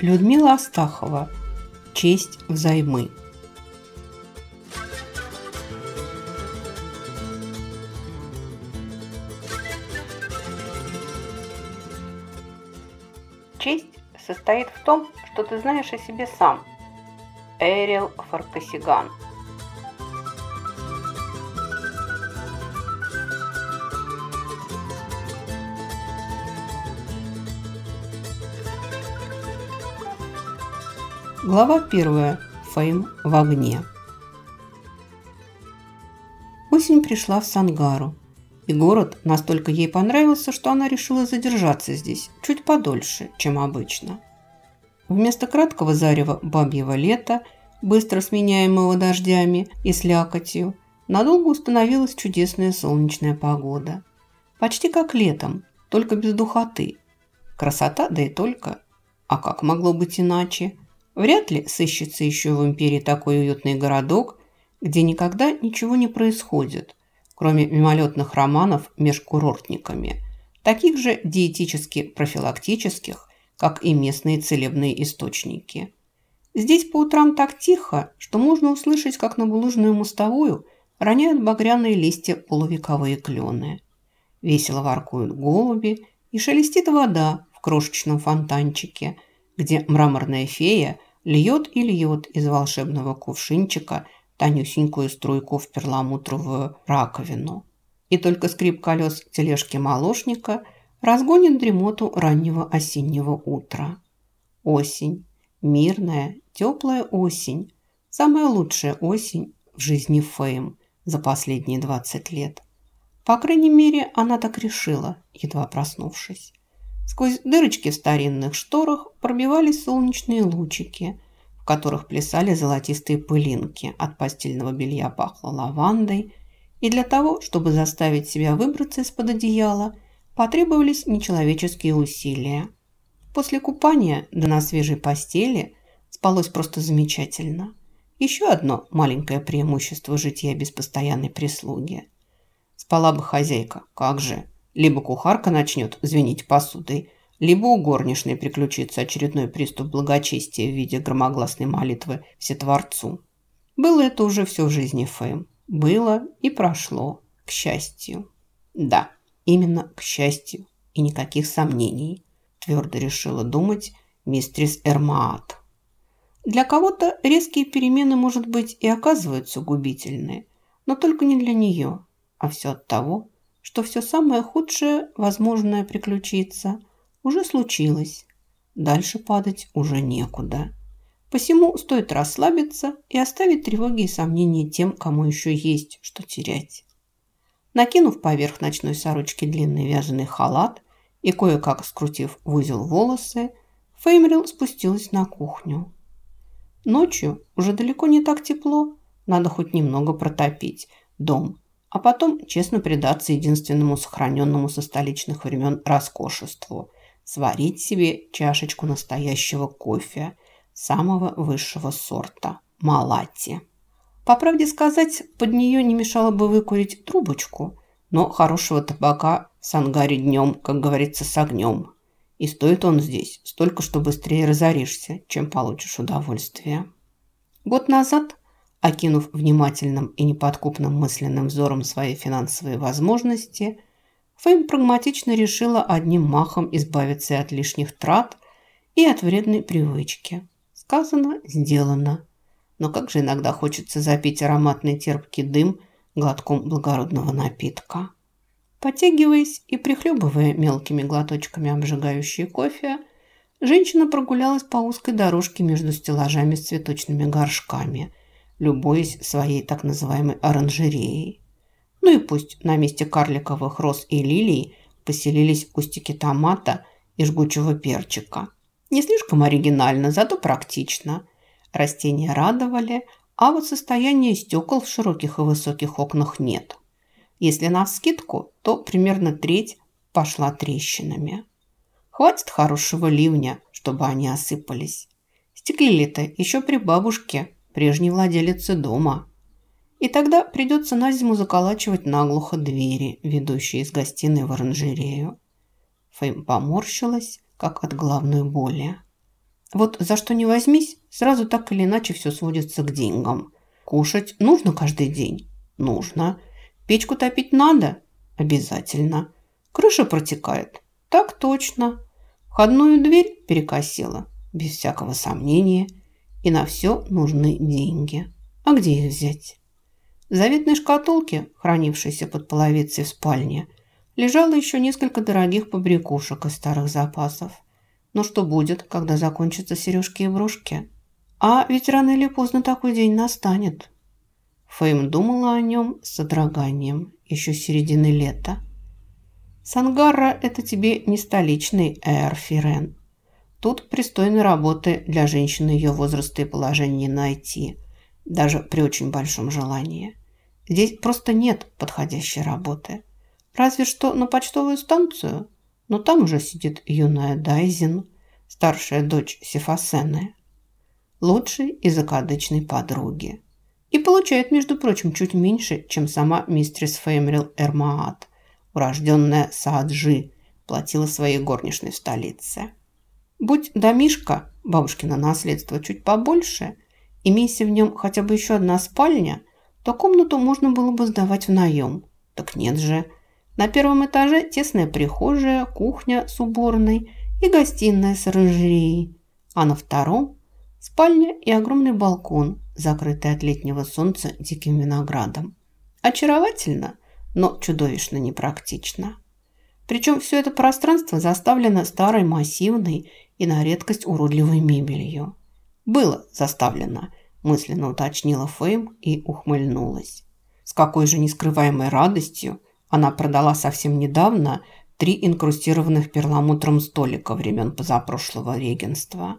Людмила Астахова. Честь взаймы. Честь состоит в том, что ты знаешь о себе сам. Эрил Фаркасиган. Глава первая. Фейм в огне. Осень пришла в Сангару, и город настолько ей понравился, что она решила задержаться здесь чуть подольше, чем обычно. Вместо краткого зарева бабьего лета, быстро сменяемого дождями и слякотью, надолго установилась чудесная солнечная погода. Почти как летом, только без духоты. Красота, да и только. А как могло быть иначе? Вряд ли сыщется еще в империи такой уютный городок, где никогда ничего не происходит, кроме мимолетных романов между курортниками, таких же диетически-профилактических, как и местные целебные источники. Здесь по утрам так тихо, что можно услышать, как на булыжную мостовую роняют багряные листья полувековые клены. Весело воркуют голуби и шелестит вода в крошечном фонтанчике – где мраморная фея льет и льет из волшебного кувшинчика тонюсенькую струйку в перламутровую раковину. И только скрип колес тележки молочника разгонит дремоту раннего осеннего утра. Осень. Мирная, теплая осень. Самая лучшая осень в жизни Фейм за последние 20 лет. По крайней мере, она так решила, едва проснувшись. Сквозь дырочки в старинных шторах пробивались солнечные лучики, в которых плясали золотистые пылинки. От постельного белья пахло лавандой. И для того, чтобы заставить себя выбраться из-под одеяла, потребовались нечеловеческие усилия. После купания, да на свежей постели, спалось просто замечательно. Еще одно маленькое преимущество житья без постоянной прислуги. Спала бы хозяйка, как же, либо кухарка начнет звенить посудой, либо у горничной приключится очередной приступ благочестия в виде громогласной молитвы Всетворцу. Было это уже все в жизни Фэм. Было и прошло, к счастью. Да, именно к счастью и никаких сомнений, твердо решила думать мистрис Эрмаат. Для кого-то резкие перемены, может быть, и оказываются губительны, но только не для нее, а все от того, что все самое худшее, возможное приключиться, уже случилось. Дальше падать уже некуда. Посему стоит расслабиться и оставить тревоги и сомнения тем, кому еще есть что терять. Накинув поверх ночной сорочки длинный вязаный халат и кое-как скрутив в узел волосы, Феймрил спустилась на кухню. Ночью уже далеко не так тепло, надо хоть немного протопить дом а потом честно предаться единственному сохраненному со столичных времен роскошеству – сварить себе чашечку настоящего кофе самого высшего сорта – малати. По правде сказать, под нее не мешало бы выкурить трубочку, но хорошего табака в сангаре днем, как говорится, с огнем. И стоит он здесь столько, что быстрее разоришься, чем получишь удовольствие. Год назад Окинув внимательным и неподкупным мысленным взором свои финансовые возможности, Фейм прагматично решила одним махом избавиться от лишних трат, и от вредной привычки. Сказано, сделано. Но как же иногда хочется запить ароматный терпкий дым глотком благородного напитка. Потягиваясь и прихлебывая мелкими глоточками обжигающий кофе, женщина прогулялась по узкой дорожке между стеллажами с цветочными горшками – любуясь своей так называемой оранжереей. Ну и пусть на месте карликовых роз и лилий поселились кустики томата и жгучего перчика. Не слишком оригинально, зато практично. Растения радовали, а вот состояние стекол в широких и высоких окнах нет. Если на вскидку, то примерно треть пошла трещинами. Хватит хорошего ливня, чтобы они осыпались. Стеклили-то еще при бабушке прежней владелицы дома. И тогда придется на зиму заколачивать наглухо двери, ведущие из гостиной в оранжерею. Фейм поморщилась, как от головной боли. Вот за что не возьмись, сразу так или иначе все сводится к деньгам. Кушать нужно каждый день? Нужно. Печку топить надо? Обязательно. Крыша протекает? Так точно. Входную дверь перекосила? Без всякого сомнения. И на все нужны деньги. А где их взять? В заветной шкатулке, хранившейся под половицей в спальне, лежало еще несколько дорогих побрякушек из старых запасов. Но что будет, когда закончатся сережки и брошки? А ведь рано или поздно такой день настанет. Фейм думала о нем с содроганием еще с середины лета. Сангарра – это тебе не столичный Эр Фирен. Тут пристойной работы для женщины ее возраста и положения не найти, даже при очень большом желании. Здесь просто нет подходящей работы. Разве что на почтовую станцию. Но там уже сидит юная Дайзин, старшая дочь Сефасены, лучшей и закадычной подруги. И получает, между прочим, чуть меньше, чем сама мистрис Феймрил Эрмаат, урожденная Сааджи, платила своей горничной в столице. Будь домишка, бабушкино наследство, чуть побольше, имейся в нем хотя бы еще одна спальня – то комнату можно было бы сдавать в наем. Так нет же. На первом этаже тесная прихожая, кухня с уборной и гостиная с оранжереей. А на втором – спальня и огромный балкон, закрытый от летнего солнца диким виноградом. Очаровательно, но чудовищно непрактично. Причем все это пространство заставлено старой массивной и на редкость уродливой мебелью. Было заставлено – мысленно уточнила Фейм и ухмыльнулась. С какой же нескрываемой радостью она продала совсем недавно три инкрустированных перламутром столика времен позапрошлого регенства.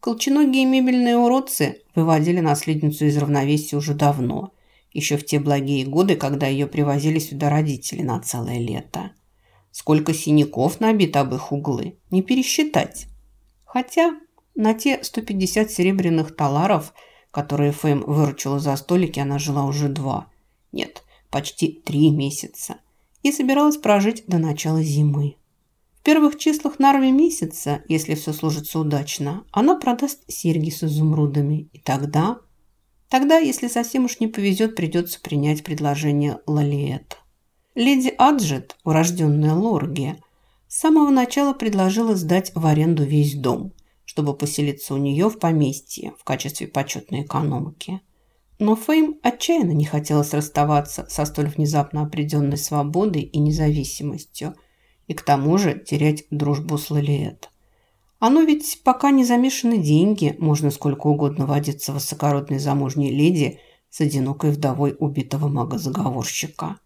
Колченогие мебельные уродцы выводили наследницу из равновесия уже давно, еще в те благие годы, когда ее привозили сюда родители на целое лето. Сколько синяков набито об их углы, не пересчитать. Хотя на те 150 серебряных таларов – которые Фэм выручила за столики, она жила уже два. Нет, почти три месяца. И собиралась прожить до начала зимы. В первых числах Нарви месяца, если все сложится удачно, она продаст серьги с изумрудами. И тогда... Тогда, если совсем уж не повезет, придется принять предложение Лалиэт. Леди Аджет, урожденная Лоргия, с самого начала предложила сдать в аренду весь дом – чтобы поселиться у нее в поместье в качестве почетной экономки. Но Фейм отчаянно не хотелось расставаться со столь внезапно определенной свободой и независимостью, и к тому же терять дружбу с Лалиет. Оно ведь пока не замешаны деньги, можно сколько угодно водиться высокородной замужней леди с одинокой вдовой убитого мага-заговорщика.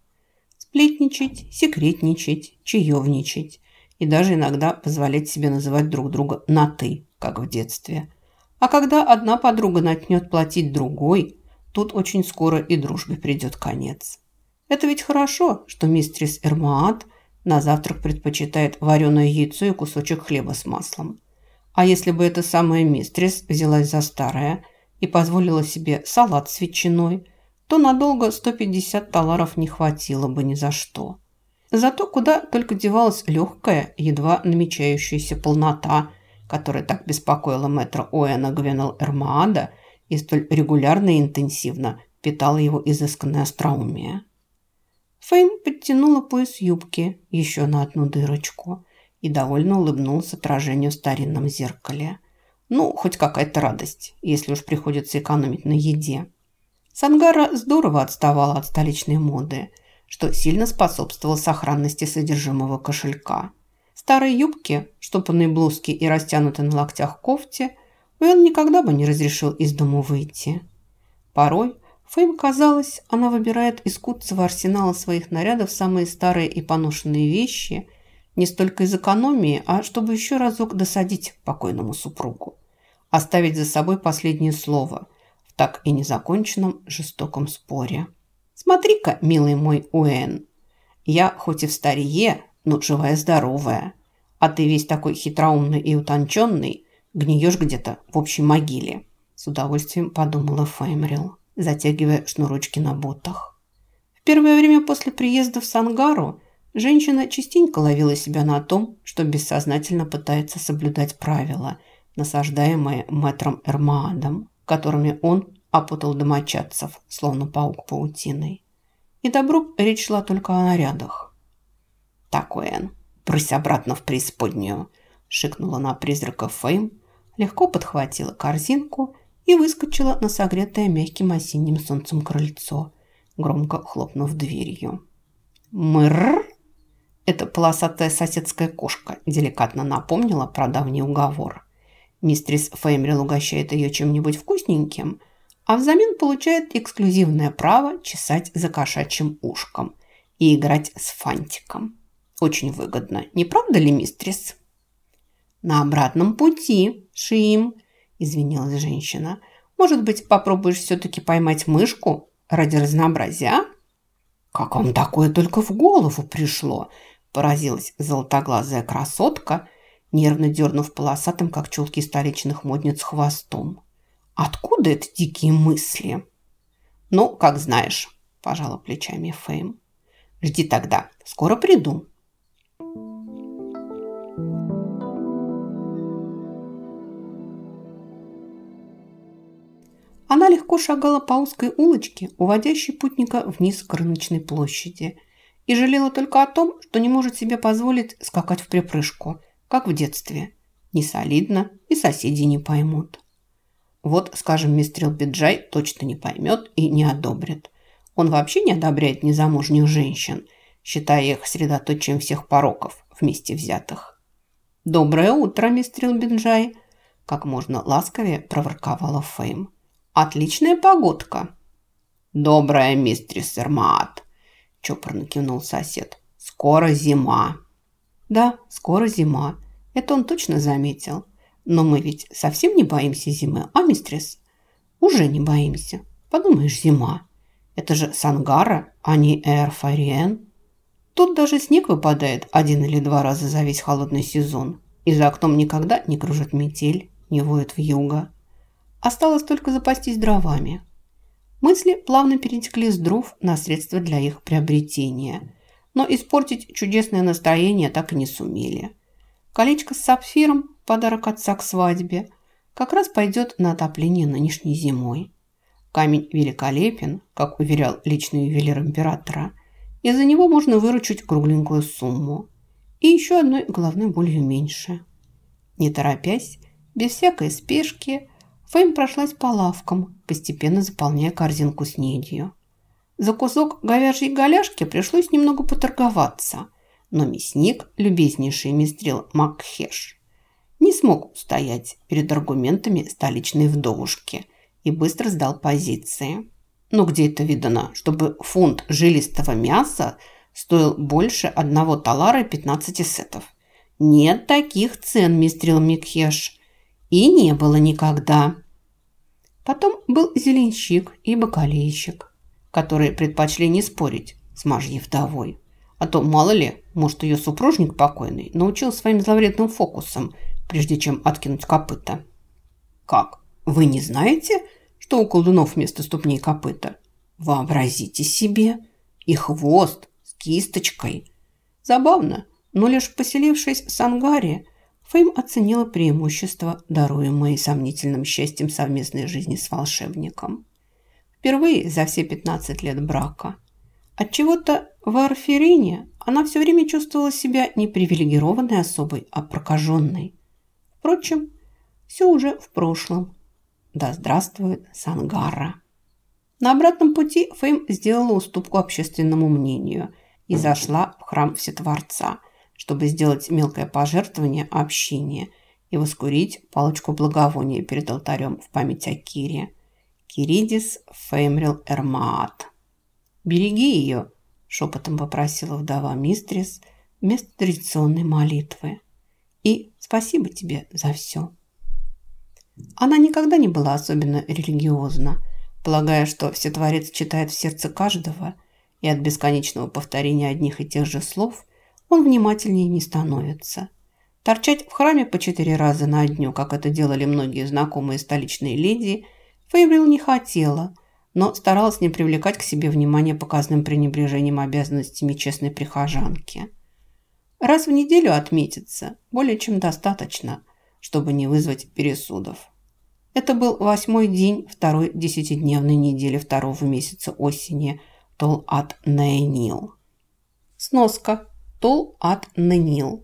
Сплетничать, секретничать, чаевничать и даже иногда позволять себе называть друг друга на «ты», как в детстве. А когда одна подруга начнет платить другой, тут очень скоро и дружбе придет конец. Это ведь хорошо, что мистрис Эрмаат на завтрак предпочитает вареное яйцо и кусочек хлеба с маслом. А если бы эта самая мистрис взялась за старое и позволила себе салат с ветчиной, то надолго 150 таларов не хватило бы ни за что. Зато куда только девалась легкая, едва намечающаяся полнота – которая так беспокоила мэтра Оэна Гвенел Эрмаада и столь регулярно и интенсивно питала его изысканное остроумие. Фейм подтянула пояс юбки еще на одну дырочку и довольно улыбнулся отражению в старинном зеркале. Ну, хоть какая-то радость, если уж приходится экономить на еде. Сангара здорово отставала от столичной моды, что сильно способствовало сохранности содержимого кошелька – старой юбке, штопанной блузке и растянутой на локтях кофте, Уэн никогда бы не разрешил из дому выйти. Порой Фейм казалось, она выбирает из куцого арсенала своих нарядов самые старые и поношенные вещи, не столько из экономии, а чтобы еще разок досадить покойному супругу. Оставить за собой последнее слово в так и незаконченном жестоком споре. «Смотри-ка, милый мой Уэн, я хоть и в старье, но живая-здоровая. А ты весь такой хитроумный и утонченный, гниешь где-то в общей могиле. С удовольствием подумала Феймрил, затягивая шнурочки на ботах. В первое время после приезда в Сангару женщина частенько ловила себя на том, что бессознательно пытается соблюдать правила, насаждаемые мэтром Эрмаадом, которыми он опутал домочадцев, словно паук паутиной. И добру речь шла только о нарядах. «Так, Уэн, брысь обратно в преисподнюю!» шикнула на призрака Фейм, легко подхватила корзинку и выскочила на согретое мягким осенним солнцем крыльцо, громко хлопнув дверью. «Мырррр!» Эта полосатая соседская кошка деликатно напомнила про давний уговор. Мистрис Феймрил угощает ее чем-нибудь вкусненьким, а взамен получает эксклюзивное право чесать за кошачьим ушком и играть с фантиком. Очень выгодно, не правда ли, мистрис? «На обратном пути, Шим», – извинилась женщина. «Может быть, попробуешь все-таки поймать мышку ради разнообразия, а?» «Как вам такое только в голову пришло?» – поразилась золотоглазая красотка, нервно дернув полосатым, как чулки столичных модниц, хвостом. «Откуда это дикие мысли?» «Ну, как знаешь», – пожала плечами Фейм. «Жди тогда, скоро приду». Она легко шагала по узкой улочке, уводящей путника вниз к рыночной площади, и жалела только о том, что не может себе позволить скакать в припрыжку, как в детстве. Не солидно, и соседи не поймут. Вот, скажем, мистер Биджай точно не поймет и не одобрит. Он вообще не одобряет незамужних женщин, считая их средоточием всех пороков, вместе взятых. «Доброе утро, мистер Биджай!» как можно ласковее проворковала Фейм. Отличная погодка. Добрая, мистрис Эрмат, чопорно кивнул сосед. Скоро зима. Да, скоро зима. Это он точно заметил. Но мы ведь совсем не боимся зимы, а, мистрис? Уже не боимся. Подумаешь, зима. Это же Сангара, а не Эрфариен. Тут даже снег выпадает один или два раза за весь холодный сезон. И за окном никогда не кружит метель, не воет в юго. Осталось только запастись дровами. Мысли плавно перетекли с дров на средства для их приобретения. Но испортить чудесное настроение так и не сумели. Колечко с сапфиром, подарок отца к свадьбе, как раз пойдет на отопление нынешней зимой. Камень великолепен, как уверял личный ювелир императора, и за него можно выручить кругленькую сумму. И еще одной головной болью меньше. Не торопясь, без всякой спешки, Фейм прошлась по лавкам, постепенно заполняя корзинку с недью. За кусок говяжьей голяшки пришлось немного поторговаться, но мясник, любезнейший мистрил Макхеш, не смог устоять перед аргументами столичной вдовушки и быстро сдал позиции. Но где это видано, чтобы фунт жилистого мяса стоил больше одного талара и 15 сетов? Нет таких цен, мистрил Микхеш. И не было никогда. Потом был зеленщик и бакалейщик, которые предпочли не спорить с мажьей вдовой. А то, мало ли, может, ее супружник покойный научил своим зловредным фокусом, прежде чем откинуть копыта. Как? Вы не знаете, что у колдунов вместо ступней копыта? Вообразите себе. И хвост с кисточкой. Забавно, но лишь поселившись в Сангаре, Фейм оценила преимущества, даруемые сомнительным счастьем совместной жизни с волшебником. Впервые за все 15 лет брака. Отчего-то в Арферине она все время чувствовала себя не привилегированной особой, а прокаженной. Впрочем, все уже в прошлом. Да здравствует Сангара. На обратном пути Фейм сделала уступку общественному мнению и зашла в храм Всетворца – чтобы сделать мелкое пожертвование общине и воскурить палочку благовония перед алтарем в память о Кире. Киридис Феймрил Эрмаат. «Береги ее», – шепотом попросила вдова Мистрис вместо традиционной молитвы. «И спасибо тебе за все». Она никогда не была особенно религиозна, полагая, что Всетворец читает в сердце каждого, и от бесконечного повторения одних и тех же слов он внимательнее не становится. Торчать в храме по четыре раза на дню, как это делали многие знакомые столичные леди, Фейбрил не хотела, но старалась не привлекать к себе внимание показным пренебрежением обязанностями честной прихожанки. Раз в неделю отметиться более чем достаточно, чтобы не вызвать пересудов. Это был восьмой день второй десятидневной недели второго месяца осени Тол-ат-Нейнил. Сноска. Тол-ат-Нейнил.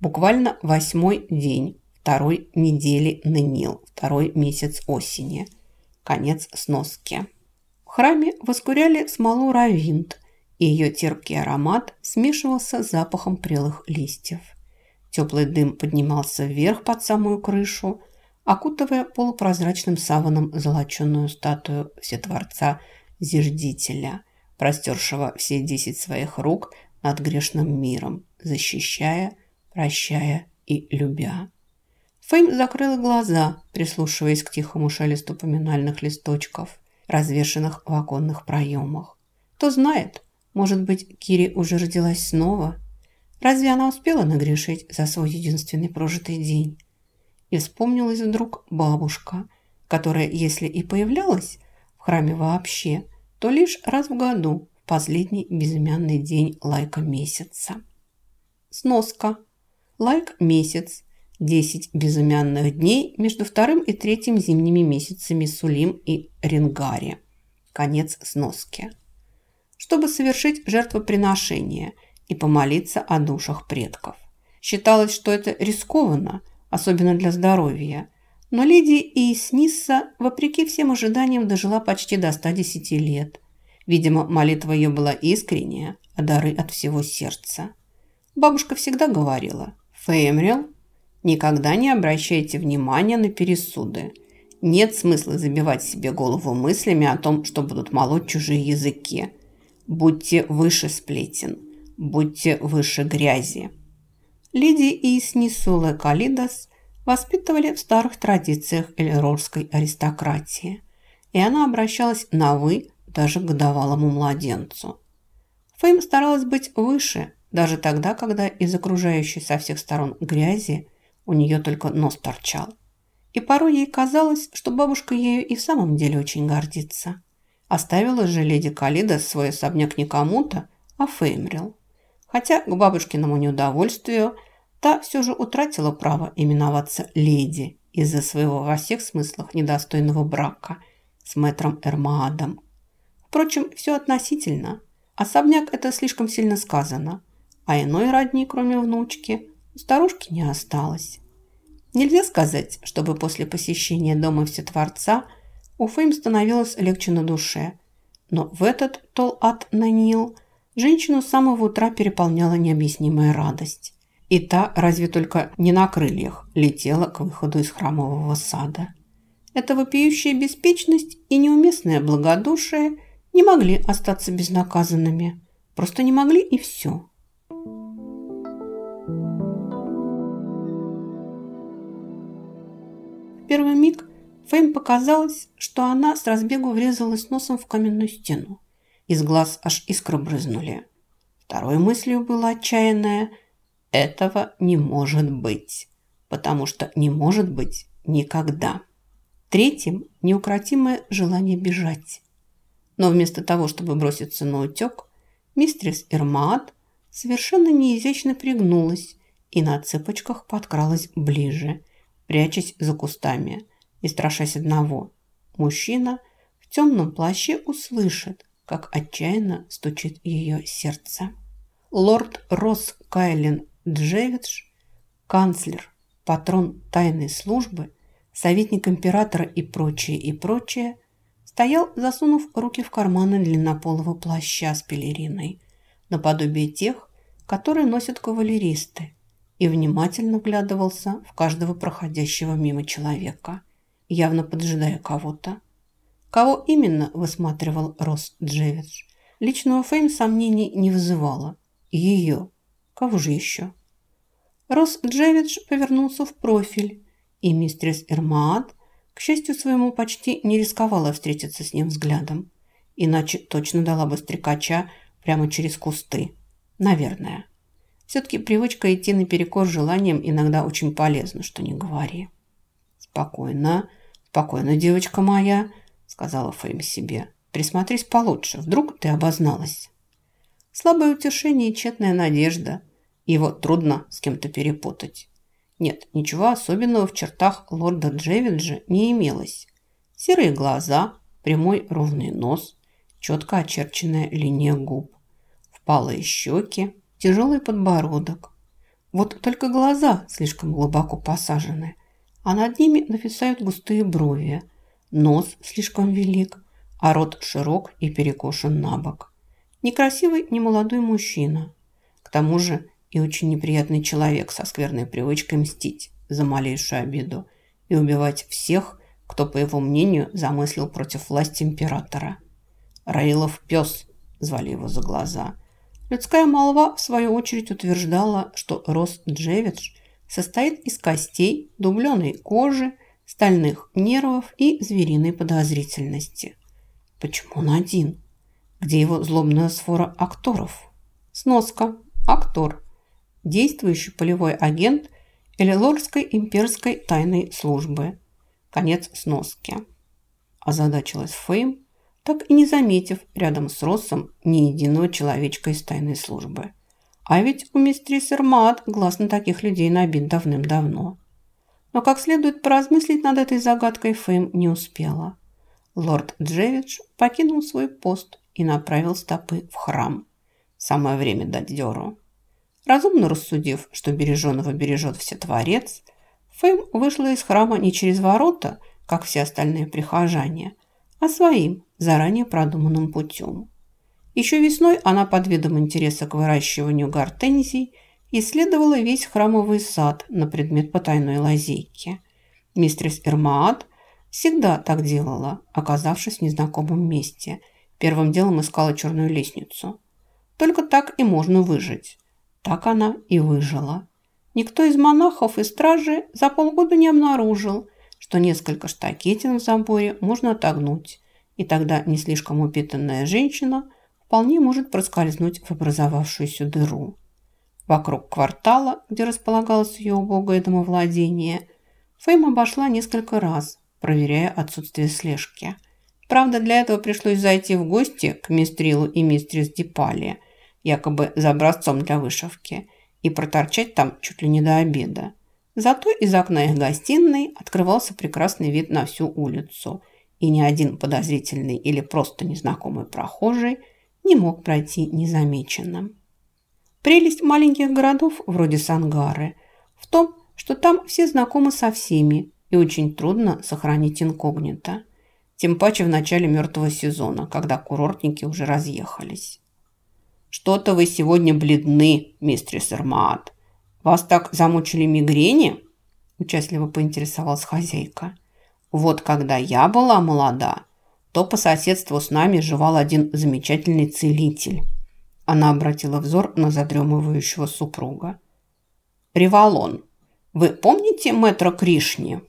Буквально восьмой день второй недели Нейнил, второй месяц осени. Конец сноски. В храме воскуряли смолу равинт, и ее терпкий аромат смешивался с запахом прелых листьев. Теплый дым поднимался вверх под самую крышу, окутывая полупрозрачным саваном золоченую статую Всетворца Зиждителя, простершего все десять своих рук над грешным миром, защищая, прощая и любя. Фейм закрыла глаза, прислушиваясь к тихому шелесту поминальных листочков, развешанных в оконных проемах. Кто знает, может быть, Кири уже родилась снова? Разве она успела нагрешить за свой единственный прожитый день? И вспомнилась вдруг бабушка, которая, если и появлялась в храме вообще, то лишь раз в году, в последний безымянный день лайка месяца. Сноска. Лайк месяц. Десять безымянных дней между вторым и третьим зимними месяцами Сулим и Ренгари. Конец сноски. Чтобы совершить жертвоприношение и помолиться о душах предков. Считалось, что это рискованно – особенно для здоровья. Но леди Иеснисса, вопреки всем ожиданиям, дожила почти до 110 лет. Видимо, молитва ее была искренняя, а дары от всего сердца. Бабушка всегда говорила, «Феймрил, никогда не обращайте внимания на пересуды. Нет смысла забивать себе голову мыслями о том, что будут молоть чужие языки. Будьте выше сплетен, будьте выше грязи». Леди Иснисуле Калидас воспитывали в старых традициях эльрорской аристократии, и она обращалась на «вы» даже к годовалому младенцу. Фейм старалась быть выше, даже тогда, когда из окружающей со всех сторон грязи у нее только нос торчал. И порой ей казалось, что бабушка ею и в самом деле очень гордится. Оставила же леди Калида свой особняк не кому-то, а Феймрил. Хотя к бабушкиному неудовольствию та все же утратила право именоваться леди из-за своего во всех смыслах недостойного брака с мэтром Эрмаадом. Впрочем, все относительно. Особняк это слишком сильно сказано, а иной родни, кроме внучки, у старушки не осталось. Нельзя сказать, чтобы после посещения дома Всетворца у Фейм становилось легче на душе, но в этот Тол-Ат-Нанил женщину с самого утра переполняла необъяснимая радость. И та, разве только не на крыльях, летела к выходу из храмового сада. Эта вопиющая беспечность и неуместное благодушие не могли остаться безнаказанными. Просто не могли и все. В первый миг Фейм показалось, что она с разбегу врезалась носом в каменную стену. Из глаз аж искры брызнули. Второй мыслью было отчаянное – этого не может быть, потому что не может быть никогда. Третьим – неукротимое желание бежать. Но вместо того, чтобы броситься на утек, мистрис Ирмаат совершенно неизящно пригнулась и на цыпочках подкралась ближе, прячась за кустами и страшась одного. Мужчина в темном плаще услышит, как отчаянно стучит ее сердце. Лорд Росс Кайлин Джевидж, канцлер, патрон тайной службы, советник императора и прочее, и прочее, стоял, засунув руки в карманы длиннополого плаща с пелериной, наподобие тех, которые носят кавалеристы, и внимательно вглядывался в каждого проходящего мимо человека, явно поджидая кого-то. Кого именно высматривал Росс Джевидж? Личного Фейм сомнений не вызывало. Ее. Кого же еще? Рос Джевидж повернулся в профиль, и мистерис Эрмаат, к счастью своему, почти не рисковала встретиться с ним взглядом. Иначе точно дала бы стрекача прямо через кусты. Наверное. Все-таки привычка идти наперекор желаниям иногда очень полезна, что не говори. «Спокойно, спокойно, девочка моя», — сказала Фейм себе. «Присмотрись получше, вдруг ты обозналась». Слабое утешение и тщетная надежда. Его трудно с кем-то перепутать. Нет, ничего особенного в чертах лорда Джевиджа не имелось. Серые глаза, прямой ровный нос, четко очерченная линия губ, впалые щеки, тяжелый подбородок. Вот только глаза слишком глубоко посажены, а над ними нависают густые брови. Нос слишком велик, а рот широк и перекошен на бок. Некрасивый, немолодой мужчина. К тому же и очень неприятный человек со скверной привычкой мстить за малейшую обиду и убивать всех, кто, по его мнению, замыслил против власти императора. Раилов пес, звали его за глаза. Людская молва, в свою очередь, утверждала, что Рос Джевидж состоит из костей, дубленой кожи, стальных нервов и звериной подозрительности. Почему он один? Где его злобная свора акторов? Сноска. Актор действующий полевой агент Элилорской имперской тайной службы. Конец сноски. Озадачилась Фейм, так и не заметив рядом с Россом ни единого человечка из тайной службы. А ведь у мистерис Эрмат глаз на таких людей набит давным-давно. Но как следует поразмыслить над этой загадкой Фейм не успела. Лорд Джевидж покинул свой пост и направил стопы в храм. Самое время дать дёру. Разумно рассудив, что береженого бережет все Творец, Фэм вышла из храма не через ворота, как все остальные прихожане, а своим, заранее продуманным путем. Еще весной она под видом интереса к выращиванию гортензий исследовала весь храмовый сад на предмет потайной лазейки. Мистрис Эрмаат всегда так делала, оказавшись в незнакомом месте. Первым делом искала черную лестницу. Только так и можно выжить. Так она и выжила. Никто из монахов и стражи за полгода не обнаружил, что несколько штакетин в заборе можно отогнуть, и тогда не слишком упитанная женщина вполне может проскользнуть в образовавшуюся дыру. Вокруг квартала, где располагалось ее убогое домовладение, Фейм обошла несколько раз, проверяя отсутствие слежки. Правда, для этого пришлось зайти в гости к мистрилу и мистрис Дипали – якобы за образцом для вышивки, и проторчать там чуть ли не до обеда. Зато из окна их гостиной открывался прекрасный вид на всю улицу, и ни один подозрительный или просто незнакомый прохожий не мог пройти незамеченным. Прелесть маленьких городов вроде Сангары в том, что там все знакомы со всеми и очень трудно сохранить инкогнито. Тем паче в начале мертвого сезона, когда курортники уже разъехались. «Что-то вы сегодня бледны, мистерис Эрмаат. Вас так замучили мигрени?» Участливо поинтересовалась хозяйка. «Вот когда я была молода, то по соседству с нами жевал один замечательный целитель». Она обратила взор на задремывающего супруга. «Револон, вы помните мэтра Кришни?»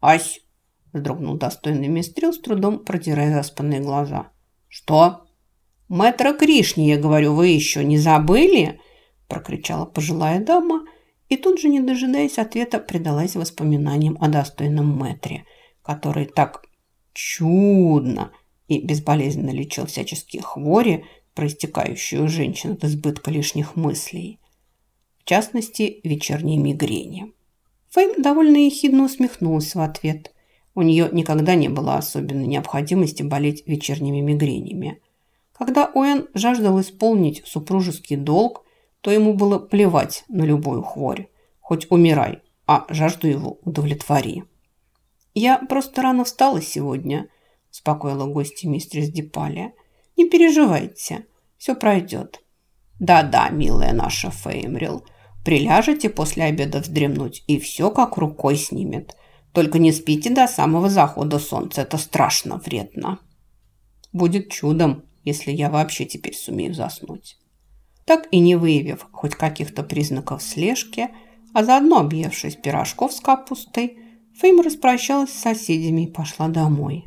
«Ась!» – вздрогнул достойный мистрил, с трудом протирая заспанные глаза. «Что?» «Мэтра Кришни, я говорю, вы еще не забыли?» прокричала пожилая дама и тут же, не дожидаясь ответа, предалась воспоминаниям о достойном мэтре, который так чудно и безболезненно лечил всяческие хвори, проистекающие у женщин от избытка лишних мыслей. В частности, вечерней мигрени. Фейм довольно ехидно усмехнулась в ответ. У нее никогда не было особенной необходимости болеть вечерними мигренями. Когда Уэн жаждал исполнить супружеский долг, то ему было плевать на любую хворь. Хоть умирай, а жажду его удовлетвори. «Я просто рано встала сегодня», – успокоила гостья мистерис Дипалия. «Не переживайте, все пройдет». «Да-да, милая наша Феймрил, приляжете после обеда вздремнуть, и все как рукой снимет. Только не спите до самого захода солнца, это страшно вредно». «Будет чудом», если я вообще теперь сумею заснуть. Так и не выявив хоть каких-то признаков слежки, а заодно объевшись пирожков с капустой, Фейм распрощалась с соседями и пошла домой.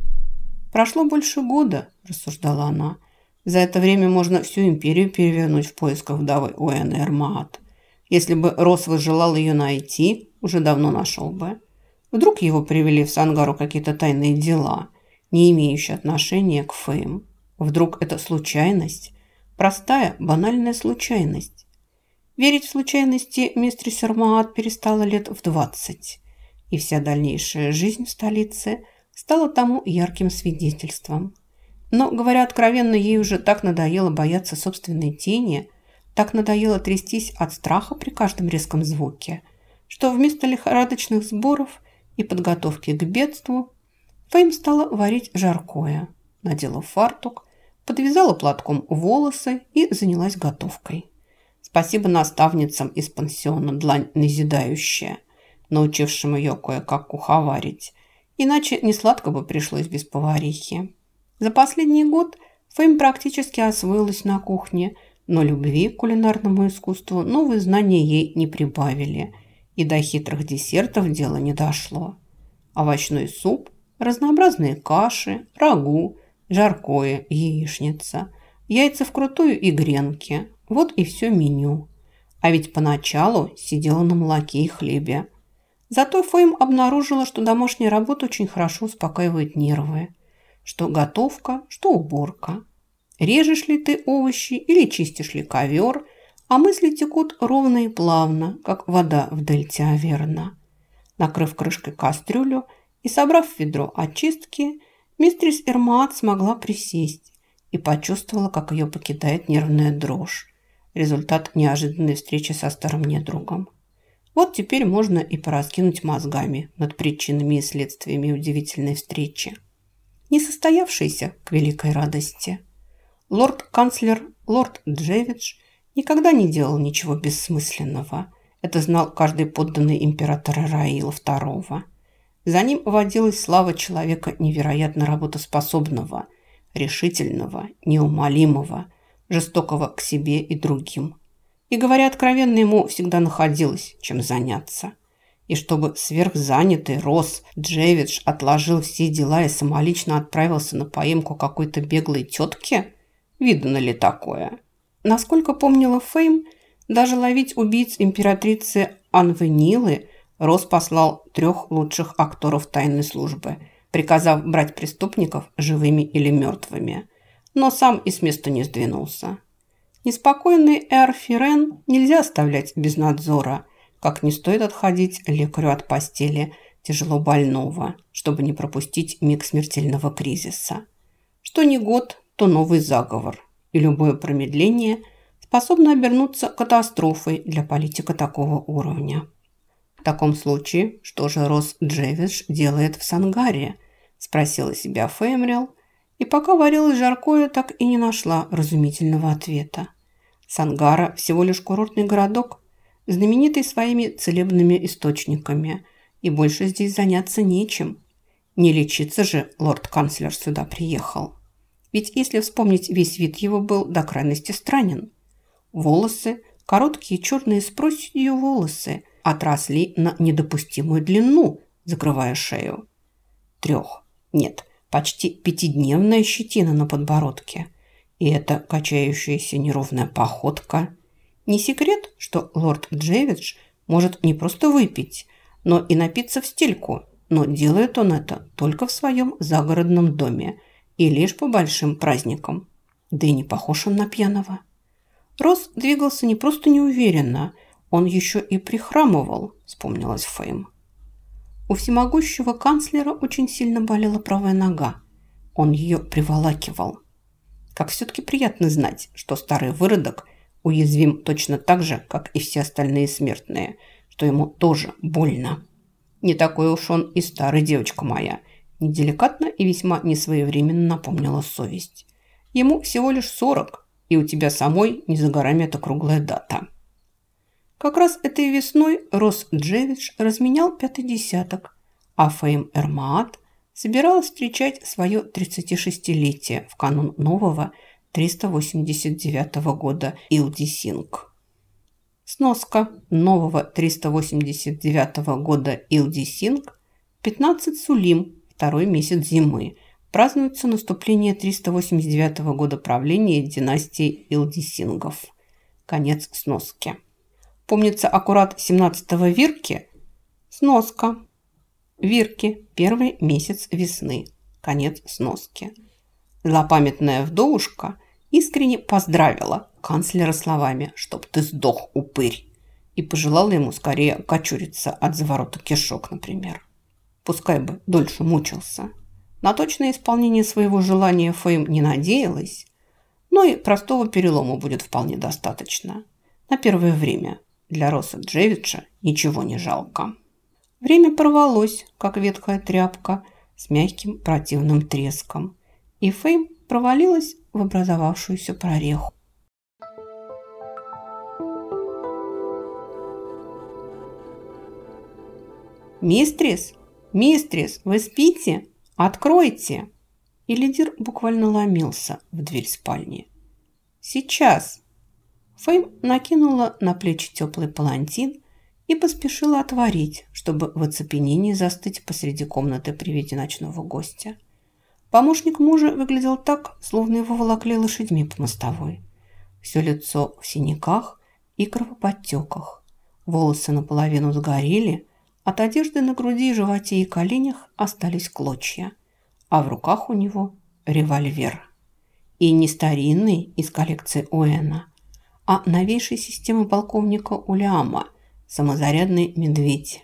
«Прошло больше года», – рассуждала она. «За это время можно всю империю перевернуть в поисках вдовы Уэн Эрмаат. Если бы Рос желал ее найти, уже давно нашел бы. Вдруг его привели в Сангару какие-то тайные дела, не имеющие отношения к Фейм. Вдруг это случайность? Простая, банальная случайность. Верить в случайности мистер Сермаат перестала лет в двадцать, и вся дальнейшая жизнь в столице стала тому ярким свидетельством. Но, говоря откровенно, ей уже так надоело бояться собственной тени, так надоело трястись от страха при каждом резком звуке, что вместо лихорадочных сборов и подготовки к бедству Фейм стала варить жаркое, надела фартук, подвязала платком волосы и занялась готовкой. Спасибо наставницам из пансиона «Длань назидающая», научившим ее кое-как куховарить, иначе не сладко бы пришлось без поварихи. За последний год Фейм практически освоилась на кухне, но любви к кулинарному искусству новые знания ей не прибавили, и до хитрых десертов дело не дошло. Овощной суп, разнообразные каши, рагу, жаркое, яичница, яйца вкрутую и гренки. Вот и все меню. А ведь поначалу сидела на молоке и хлебе. Зато Фейм обнаружила, что домашняя работа очень хорошо успокаивает нервы что готовка, что уборка. Режешь ли ты овощи или чистишь ли ковер, а мысли текут ровно и плавно, как вода в дельте Аверна. Накрыв крышкой кастрюлю и собрав ведро очистки, мистрис Эрмаат смогла присесть и почувствовала, как ее покидает нервная дрожь. Результат неожиданной встречи со старым недругом. Вот теперь можно и пораскинуть мозгами над причинами и следствиями удивительной встречи не состоявшийся к великой радости. Лорд-канцлер лорд Джевидж никогда не делал ничего бессмысленного. Это знал каждый подданный императора Раила II. За ним водилась слава человека невероятно работоспособного, решительного, неумолимого, жестокого к себе и другим. И, говоря откровенно, ему всегда находилось чем заняться – и чтобы сверхзанятый Рос Джевидж отложил все дела и самолично отправился на поимку какой-то беглой тетки? Видно ли такое? Насколько помнила Фейм, даже ловить убийц императрицы Анвенилы Рос послал трех лучших акторов тайной службы, приказав брать преступников живыми или мертвыми. Но сам и с места не сдвинулся. Неспокойный Эр Фирен нельзя оставлять без надзора – как не стоит отходить лекарю от постели тяжело больного, чтобы не пропустить миг смертельного кризиса. Что не год, то новый заговор, и любое промедление способно обернуться катастрофой для политика такого уровня. В таком случае, что же Рос Джевиш делает в Сангаре? Спросила себя Феймрил, и пока варилось жаркое, так и не нашла разумительного ответа. Сангара всего лишь курортный городок, знаменитый своими целебными источниками, и больше здесь заняться нечем. Не лечиться же лорд-канцлер сюда приехал. Ведь если вспомнить, весь вид его был до крайности странен. Волосы, короткие черные с проседью волосы, отросли на недопустимую длину, закрывая шею. Трех, нет, почти пятидневная щетина на подбородке. И эта качающаяся неровная походка – не секрет, что лорд Джевидж может не просто выпить, но и напиться в стельку, но делает он это только в своем загородном доме и лишь по большим праздникам. Да и не похож он на пьяного. Рос двигался не просто неуверенно, он еще и прихрамывал, вспомнилась Фейм. У всемогущего канцлера очень сильно болела правая нога. Он ее приволакивал. Как все-таки приятно знать, что старый выродок уязвим точно так же, как и все остальные смертные, что ему тоже больно. Не такой уж он и старый, девочка моя. Неделикатно и весьма несвоевременно напомнила совесть. Ему всего лишь сорок, и у тебя самой не за горами эта круглая дата. Как раз этой весной Рос Джевидж разменял пятый десяток, а Фейм Эрмаат собиралась встречать свое 36-летие в канун нового – 389 года Илдисинг. Сноска нового 389 года Илдисинг 15 Сулим, второй месяц зимы. Празднуется наступление 389 года правления династии Илдисингов. Конец сноски. Помнится аккурат 17 Вирки. Сноска. Вирки. Первый месяц весны. Конец сноски. Злопамятная вдовушка искренне поздравила канцлера словами «Чтоб ты сдох, упырь!» и пожелала ему скорее кочуриться от заворота кишок, например. Пускай бы дольше мучился. На точное исполнение своего желания Фейм не надеялась, но и простого перелома будет вполне достаточно. На первое время для Роса Джевича ничего не жалко. Время порвалось, как ветхая тряпка, с мягким противным треском, и Фейм провалилась в образовавшуюся прореху. «Мистрис! Мистрис, вы спите? Откройте!» И лидер буквально ломился в дверь спальни. «Сейчас!» Фейм накинула на плечи теплый палантин и поспешила отворить, чтобы в оцепенении застыть посреди комнаты при виде ночного гостя. Помощник мужа выглядел так, словно его волокли лошадьми по мостовой. Все лицо в синяках и кровоподтеках. Волосы наполовину сгорели, от одежды на груди, животе и коленях остались клочья, а в руках у него револьвер. И не старинный из коллекции Уэна, а новейшей системы полковника Улиама, самозарядный медведь.